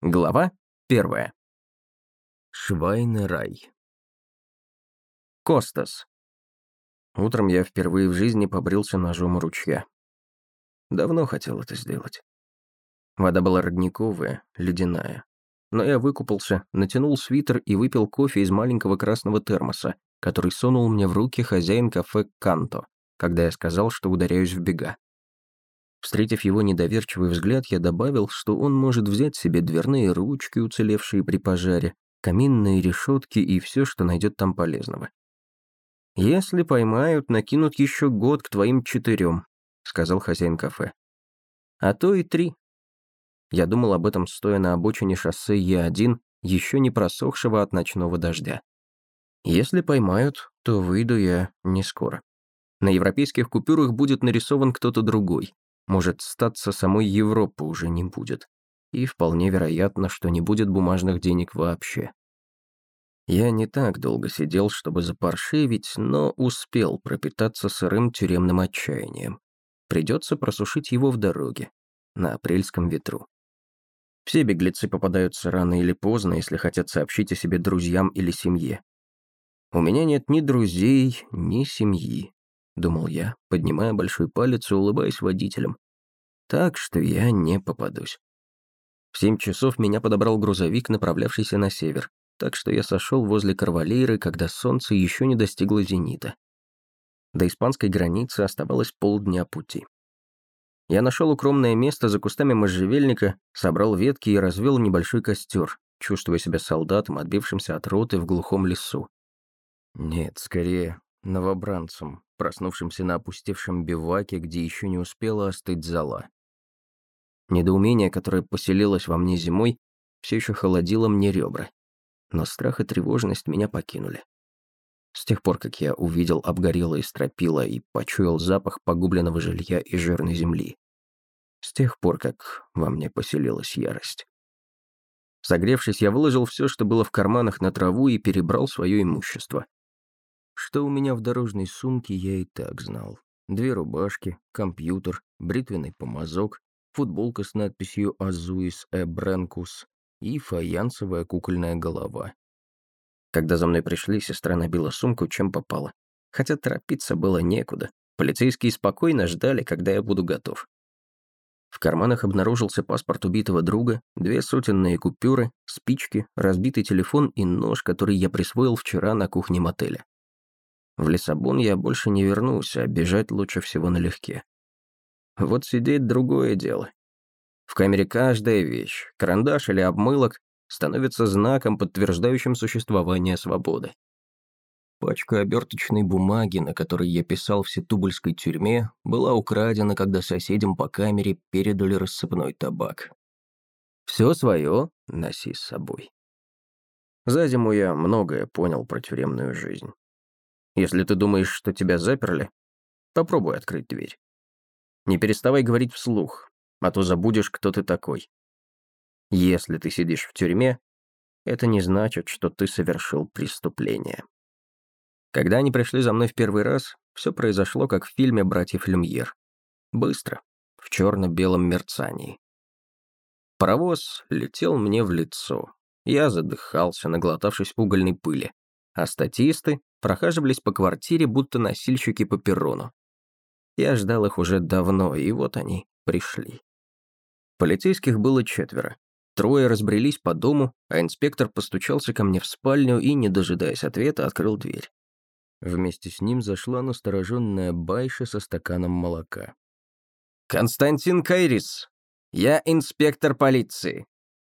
Глава первая. Швайный рай. Костас. Утром я впервые в жизни побрился ножом ручья. Давно хотел это сделать. Вода была родниковая, ледяная. Но я выкупался, натянул свитер и выпил кофе из маленького красного термоса, который сунул мне в руки хозяин кафе «Канто», когда я сказал, что ударяюсь в бега. Встретив его недоверчивый взгляд, я добавил, что он может взять себе дверные ручки, уцелевшие при пожаре, каминные решетки и все, что найдет там полезного. «Если поймают, накинут еще год к твоим четырем», — сказал хозяин кафе. «А то и три». Я думал об этом, стоя на обочине шоссе Е1, еще не просохшего от ночного дождя. Если поймают, то выйду я не скоро. На европейских купюрах будет нарисован кто-то другой, может, статься самой Европы уже не будет. И вполне вероятно, что не будет бумажных денег вообще. Я не так долго сидел, чтобы запаршивить, но успел пропитаться сырым тюремным отчаянием. Придется просушить его в дороге, на апрельском ветру. Все беглецы попадаются рано или поздно, если хотят сообщить о себе друзьям или семье. У меня нет ни друзей, ни семьи думал я, поднимая большой палец и улыбаясь водителям. Так что я не попадусь. В семь часов меня подобрал грузовик, направлявшийся на север, так что я сошел возле Карвалейры, когда солнце еще не достигло зенита. До испанской границы оставалось полдня пути. Я нашел укромное место за кустами можжевельника, собрал ветки и развел небольшой костер, чувствуя себя солдатом, отбившимся от роты в глухом лесу. Нет, скорее, новобранцем, проснувшимся на опустевшем биваке, где еще не успела остыть зала. Недоумение, которое поселилось во мне зимой, все еще холодило мне ребра. Но страх и тревожность меня покинули. С тех пор, как я увидел обгорелые стропила и почуял запах погубленного жилья и жирной земли. С тех пор, как во мне поселилась ярость. Согревшись, я выложил все, что было в карманах на траву и перебрал свое имущество. Что у меня в дорожной сумке, я и так знал. Две рубашки, компьютер, бритвенный помазок, футболка с надписью «Азуис Эбренкус» и фаянсовая кукольная голова. Когда за мной пришли, сестра набила сумку, чем попало. Хотя торопиться было некуда. Полицейские спокойно ждали, когда я буду готов. В карманах обнаружился паспорт убитого друга, две сотенные купюры, спички, разбитый телефон и нож, который я присвоил вчера на кухне мотеля. В Лиссабон я больше не вернусь, а бежать лучше всего налегке. Вот сидеть другое дело. В камере каждая вещь, карандаш или обмылок, становится знаком, подтверждающим существование свободы. Пачка оберточной бумаги, на которой я писал в Сетубульской тюрьме, была украдена, когда соседям по камере передали рассыпной табак. Все свое носи с собой. За зиму я многое понял про тюремную жизнь. Если ты думаешь, что тебя заперли, попробуй открыть дверь. Не переставай говорить вслух, а то забудешь, кто ты такой. Если ты сидишь в тюрьме, это не значит, что ты совершил преступление. Когда они пришли за мной в первый раз, все произошло, как в фильме «Братьев Люмьер». Быстро, в черно-белом мерцании. Паровоз летел мне в лицо. Я задыхался, наглотавшись угольной пыли а статисты прохаживались по квартире, будто носильщики по перрону. Я ждал их уже давно, и вот они пришли. Полицейских было четверо. Трое разбрелись по дому, а инспектор постучался ко мне в спальню и, не дожидаясь ответа, открыл дверь. Вместе с ним зашла настороженная байша со стаканом молока. «Константин Кайрис, я инспектор полиции.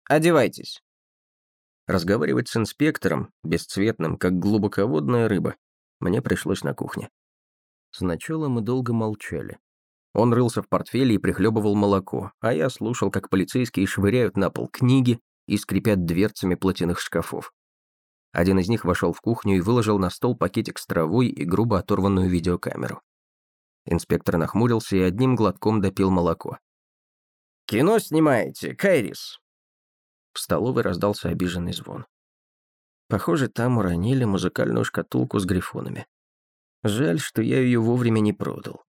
Одевайтесь». Разговаривать с инспектором, бесцветным, как глубоководная рыба, мне пришлось на кухне. Сначала мы долго молчали. Он рылся в портфеле и прихлебывал молоко, а я слушал, как полицейские швыряют на пол книги и скрипят дверцами платяных шкафов. Один из них вошел в кухню и выложил на стол пакетик с травой и грубо оторванную видеокамеру. Инспектор нахмурился и одним глотком допил молоко. «Кино снимаете, Кайрис?» В столовой раздался обиженный звон. Похоже, там уронили музыкальную шкатулку с грифонами. Жаль, что я ее вовремя не продал.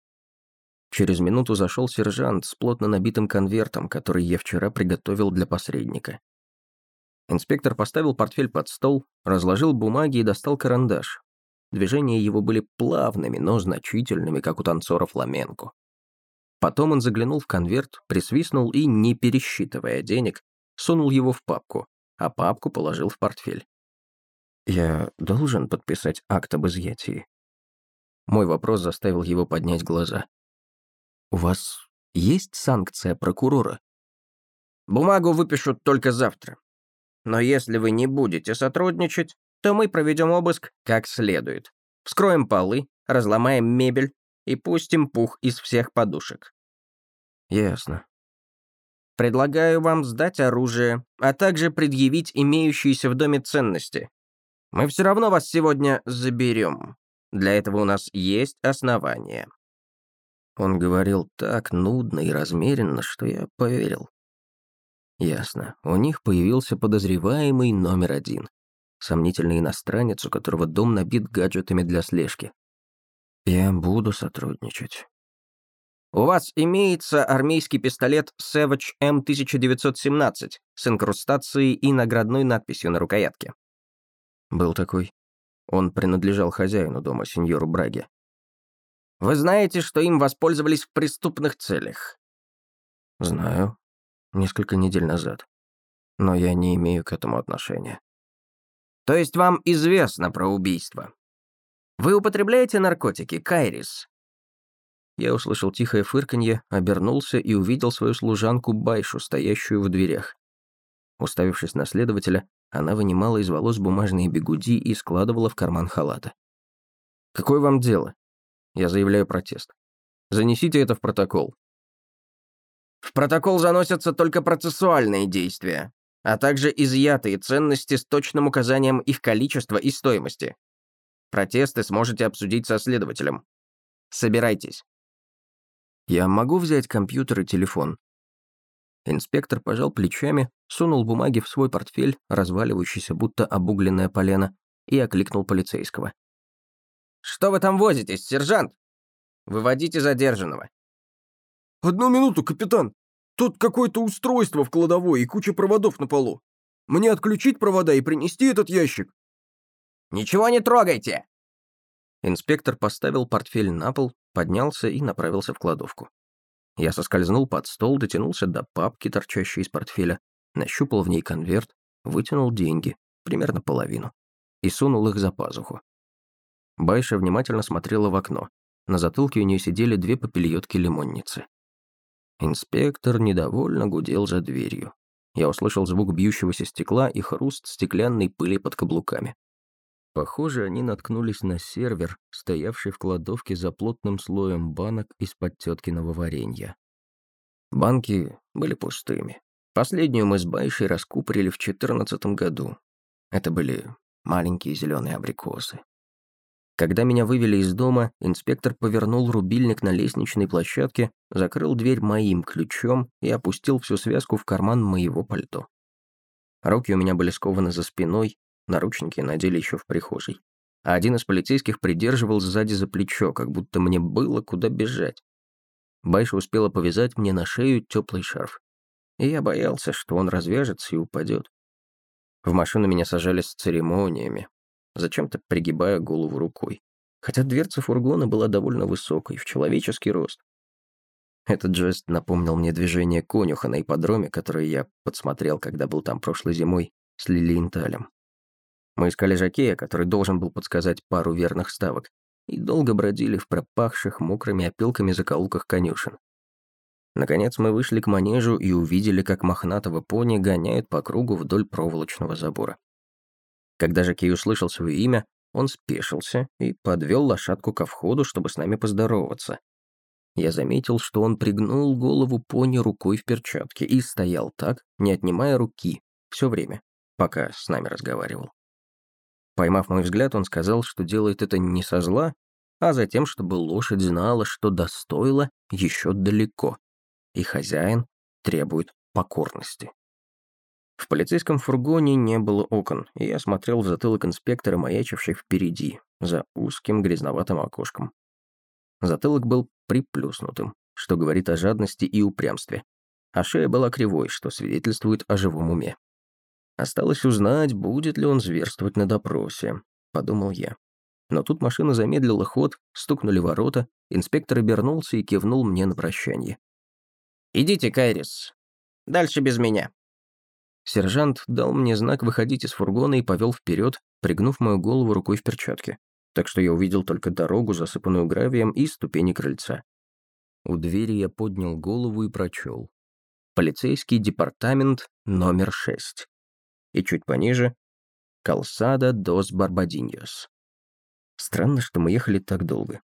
Через минуту зашел сержант с плотно набитым конвертом, который я вчера приготовил для посредника. Инспектор поставил портфель под стол, разложил бумаги и достал карандаш. Движения его были плавными, но значительными, как у танцора фламенко. Потом он заглянул в конверт, присвистнул и, не пересчитывая денег, сунул его в папку, а папку положил в портфель. «Я должен подписать акт об изъятии?» Мой вопрос заставил его поднять глаза. «У вас есть санкция прокурора?» «Бумагу выпишут только завтра. Но если вы не будете сотрудничать, то мы проведем обыск как следует. Вскроем полы, разломаем мебель и пустим пух из всех подушек». «Ясно». «Предлагаю вам сдать оружие, а также предъявить имеющиеся в доме ценности. Мы все равно вас сегодня заберем. Для этого у нас есть основания». Он говорил так нудно и размеренно, что я поверил. Ясно. У них появился подозреваемый номер один. Сомнительный иностранец, у которого дом набит гаджетами для слежки. Я буду сотрудничать. У вас имеется армейский пистолет Savage M1917 с инкрустацией и наградной надписью на рукоятке. Был такой. Он принадлежал хозяину дома, сеньору Браге. Вы знаете, что им воспользовались в преступных целях? Знаю. Несколько недель назад. Но я не имею к этому отношения. То есть вам известно про убийство? Вы употребляете наркотики, Кайрис? Я услышал тихое фырканье, обернулся и увидел свою служанку Байшу, стоящую в дверях. Уставившись на следователя, она вынимала из волос бумажные бегуди и складывала в карман халата. «Какое вам дело?» Я заявляю протест. Занесите это в протокол. В протокол заносятся только процессуальные действия, а также изъятые ценности с точным указанием их количества и стоимости. Протесты сможете обсудить со следователем. Собирайтесь. Я могу взять компьютер и телефон. Инспектор пожал плечами, сунул бумаги в свой портфель, разваливающийся будто обугленное полено, и окликнул полицейского. «Что вы там возитесь, сержант? Выводите задержанного». «Одну минуту, капитан. Тут какое-то устройство в кладовой и куча проводов на полу. Мне отключить провода и принести этот ящик?» «Ничего не трогайте!» Инспектор поставил портфель на пол, поднялся и направился в кладовку. Я соскользнул под стол, дотянулся до папки, торчащей из портфеля, нащупал в ней конверт, вытянул деньги, примерно половину, и сунул их за пазуху. Байша внимательно смотрела в окно. На затылке у нее сидели две попельотки-лимонницы. Инспектор недовольно гудел за дверью. Я услышал звук бьющегося стекла и хруст стеклянной пыли под каблуками. Похоже, они наткнулись на сервер, стоявший в кладовке за плотным слоем банок из-под теткиного варенья. Банки были пустыми. Последнюю мы с Байшей раскупорили в 2014 году. Это были маленькие зеленые абрикосы. Когда меня вывели из дома, инспектор повернул рубильник на лестничной площадке, закрыл дверь моим ключом и опустил всю связку в карман моего пальто. Руки у меня были скованы за спиной, наручники надели еще в прихожей. А один из полицейских придерживал сзади за плечо, как будто мне было куда бежать. Байша успела повязать мне на шею теплый шарф. И я боялся, что он развяжется и упадет. В машину меня сажали с церемониями, зачем-то пригибая голову рукой. Хотя дверца фургона была довольно высокой, в человеческий рост. Этот жест напомнил мне движение конюха на ипподроме, которое я подсмотрел, когда был там прошлой зимой с Лилиенталем. Мы искали жакея, который должен был подсказать пару верных ставок, и долго бродили в пропахших мокрыми опилками закоулках конюшен. Наконец мы вышли к манежу и увидели, как мохнатого пони гоняют по кругу вдоль проволочного забора. Когда Жакей услышал свое имя, он спешился и подвел лошадку ко входу, чтобы с нами поздороваться. Я заметил, что он пригнул голову пони рукой в перчатке и стоял так, не отнимая руки, все время, пока с нами разговаривал. Поймав мой взгляд, он сказал, что делает это не со зла, а за тем, чтобы лошадь знала, что до еще далеко, и хозяин требует покорности. В полицейском фургоне не было окон, и я смотрел в затылок инспектора, маячивший впереди, за узким грязноватым окошком. Затылок был приплюснутым, что говорит о жадности и упрямстве, а шея была кривой, что свидетельствует о живом уме. Осталось узнать, будет ли он зверствовать на допросе, подумал я. Но тут машина замедлила ход, стукнули ворота, инспектор обернулся и кивнул мне на прощание. «Идите, Кайрис. Дальше без меня». Сержант дал мне знак выходить из фургона и повел вперед, пригнув мою голову рукой в перчатке, так что я увидел только дорогу, засыпанную гравием, и ступени крыльца. У двери я поднял голову и прочел. Полицейский департамент номер 6. И чуть пониже — Калсада дос Барбадиньос. Странно, что мы ехали так долго.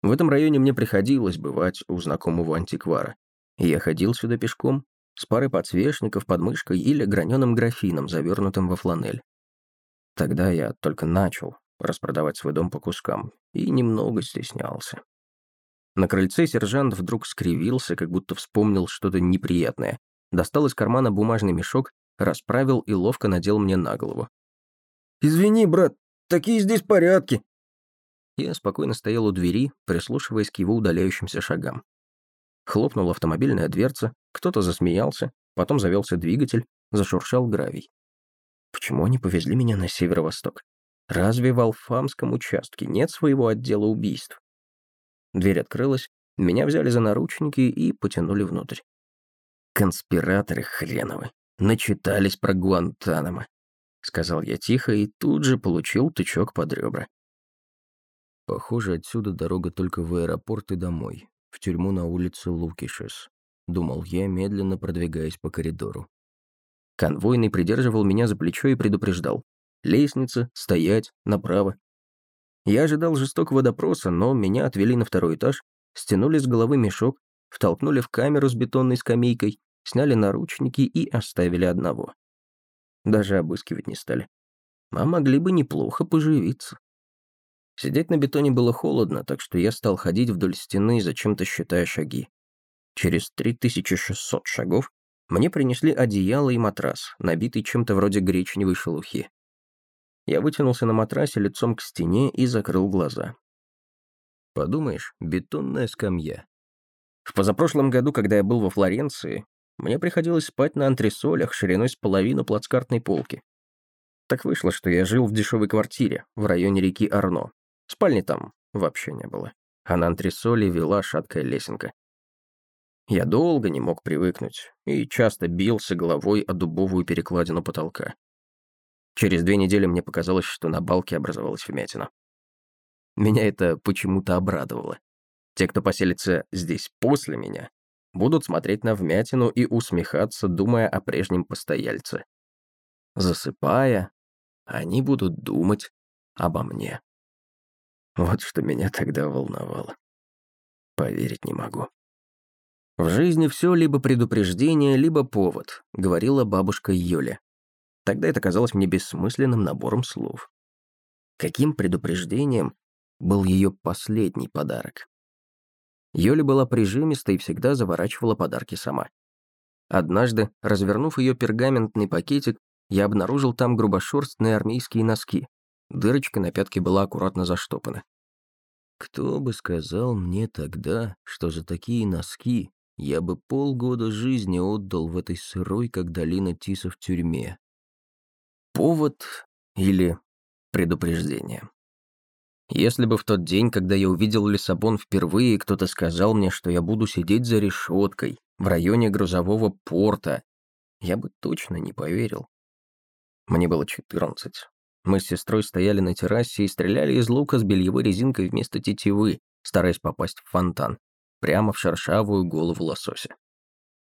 В этом районе мне приходилось бывать у знакомого антиквара. И я ходил сюда пешком, с парой подсвечников под мышкой или граненым графином, завернутым во фланель. Тогда я только начал распродавать свой дом по кускам и немного стеснялся. На крыльце сержант вдруг скривился, как будто вспомнил что-то неприятное, достал из кармана бумажный мешок, расправил и ловко надел мне на голову. «Извини, брат, такие здесь порядки», я спокойно стоял у двери, прислушиваясь к его удаляющимся шагам. Хлопнула автомобильная дверца, кто-то засмеялся, потом завелся двигатель, зашуршал гравий. Почему они повезли меня на северо-восток? Разве в Алфамском участке нет своего отдела убийств? Дверь открылась, меня взяли за наручники и потянули внутрь. Конспираторы хреновы, начитались про Гуантанамо, сказал я тихо и тут же получил тычок под ребра. Похоже, отсюда дорога только в аэропорт и домой, в тюрьму на улице Лукишес, думал я, медленно продвигаясь по коридору. Конвойный придерживал меня за плечо и предупреждал. «Лестница, стоять, направо». Я ожидал жестокого допроса, но меня отвели на второй этаж, стянули с головы мешок, втолкнули в камеру с бетонной скамейкой, сняли наручники и оставили одного. Даже обыскивать не стали. А могли бы неплохо поживиться. Сидеть на бетоне было холодно, так что я стал ходить вдоль стены, зачем-то считая шаги. Через 3600 шагов мне принесли одеяло и матрас, набитый чем-то вроде гречневой шелухи. Я вытянулся на матрасе лицом к стене и закрыл глаза. Подумаешь, бетонная скамья. В позапрошлом году, когда я был во Флоренции, мне приходилось спать на антресолях шириной с половину плацкартной полки. Так вышло, что я жил в дешевой квартире в районе реки Арно, Спальни там вообще не было, а на антресоли вела шаткая лесенка. Я долго не мог привыкнуть и часто бился головой о дубовую перекладину потолка. Через две недели мне показалось, что на балке образовалась вмятина. Меня это почему-то обрадовало. Те, кто поселится здесь после меня, будут смотреть на вмятину и усмехаться, думая о прежнем постояльце. Засыпая, они будут думать обо мне. Вот что меня тогда волновало. Поверить не могу. В жизни все либо предупреждение, либо повод, говорила бабушка Юля. Тогда это казалось мне бессмысленным набором слов. Каким предупреждением был ее последний подарок? Юля была прижимистой и всегда заворачивала подарки сама. Однажды, развернув ее пергаментный пакетик, я обнаружил там грубошерстные армейские носки, Дырочка на пятке была аккуратно заштопана. Кто бы сказал мне тогда, что за такие носки я бы полгода жизни отдал в этой сырой, как долина Тиса в тюрьме? Повод или предупреждение? Если бы в тот день, когда я увидел Лиссабон впервые, кто-то сказал мне, что я буду сидеть за решеткой в районе грузового порта, я бы точно не поверил. Мне было четырнадцать. Мы с сестрой стояли на террасе и стреляли из лука с бельевой резинкой вместо тетивы, стараясь попасть в фонтан, прямо в шершавую голову лосося.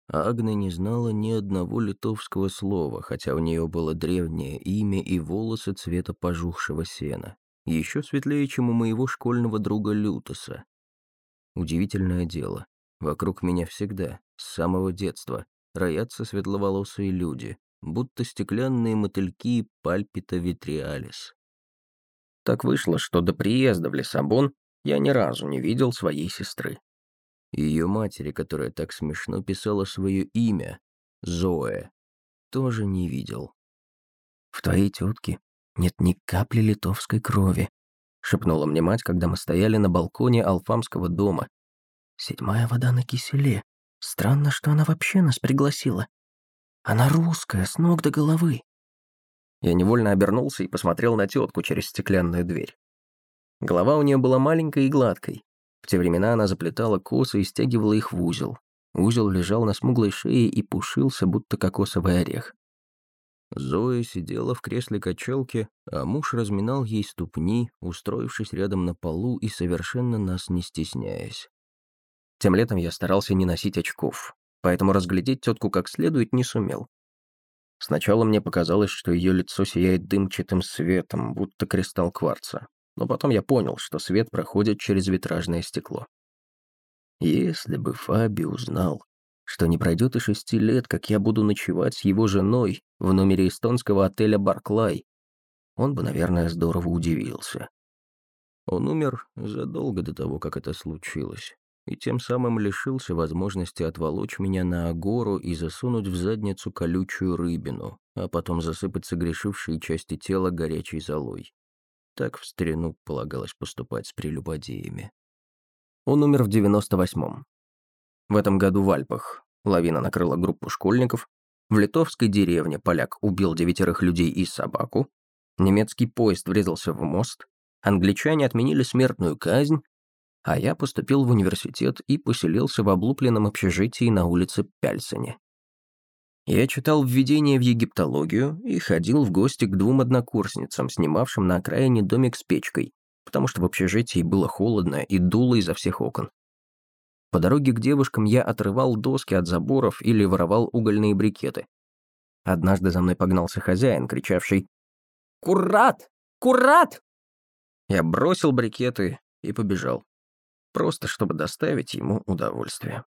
Агна не знала ни одного литовского слова, хотя у нее было древнее имя и волосы цвета пожухшего сена, еще светлее, чем у моего школьного друга Лютоса. Удивительное дело. Вокруг меня всегда, с самого детства, роятся светловолосые люди, будто стеклянные мотыльки пальпита витриалис. Так вышло, что до приезда в Лиссабон я ни разу не видел своей сестры. Ее матери, которая так смешно писала свое имя, Зоэ, тоже не видел. «В твоей тетке нет ни капли литовской крови», шепнула мне мать, когда мы стояли на балконе Алфамского дома. «Седьмая вода на киселе. Странно, что она вообще нас пригласила. Она русская, с ног до головы. Я невольно обернулся и посмотрел на тетку через стеклянную дверь. Голова у нее была маленькой и гладкой. В те времена она заплетала косы и стягивала их в узел. Узел лежал на смуглой шее и пушился, будто кокосовый орех. Зоя сидела в кресле качалки, а муж разминал ей ступни, устроившись рядом на полу и совершенно нас не стесняясь. Тем летом я старался не носить очков, поэтому разглядеть тетку как следует не сумел. Сначала мне показалось, что ее лицо сияет дымчатым светом, будто кристалл кварца, но потом я понял, что свет проходит через витражное стекло. Если бы Фаби узнал, что не пройдет и шести лет, как я буду ночевать с его женой в номере эстонского отеля «Барклай», он бы, наверное, здорово удивился. Он умер задолго до того, как это случилось, и тем самым лишился возможности отволочь меня на агору и засунуть в задницу колючую рыбину, а потом засыпать согрешившие части тела горячей золой. Так в старину полагалось поступать с прелюбодеями. Он умер в 98-м. В этом году в Альпах лавина накрыла группу школьников, в литовской деревне поляк убил девятерых людей и собаку, немецкий поезд врезался в мост, англичане отменили смертную казнь, а я поступил в университет и поселился в облупленном общежитии на улице Пяльсоне. Я читал введение в египтологию и ходил в гости к двум однокурсницам, снимавшим на окраине домик с печкой, потому что в общежитии было холодно и дуло изо всех окон. По дороге к девушкам я отрывал доски от заборов или воровал угольные брикеты. Однажды за мной погнался хозяин, кричавший «Курат! Курат!» Я бросил брикеты и побежал. Просто чтобы доставить ему удовольствие.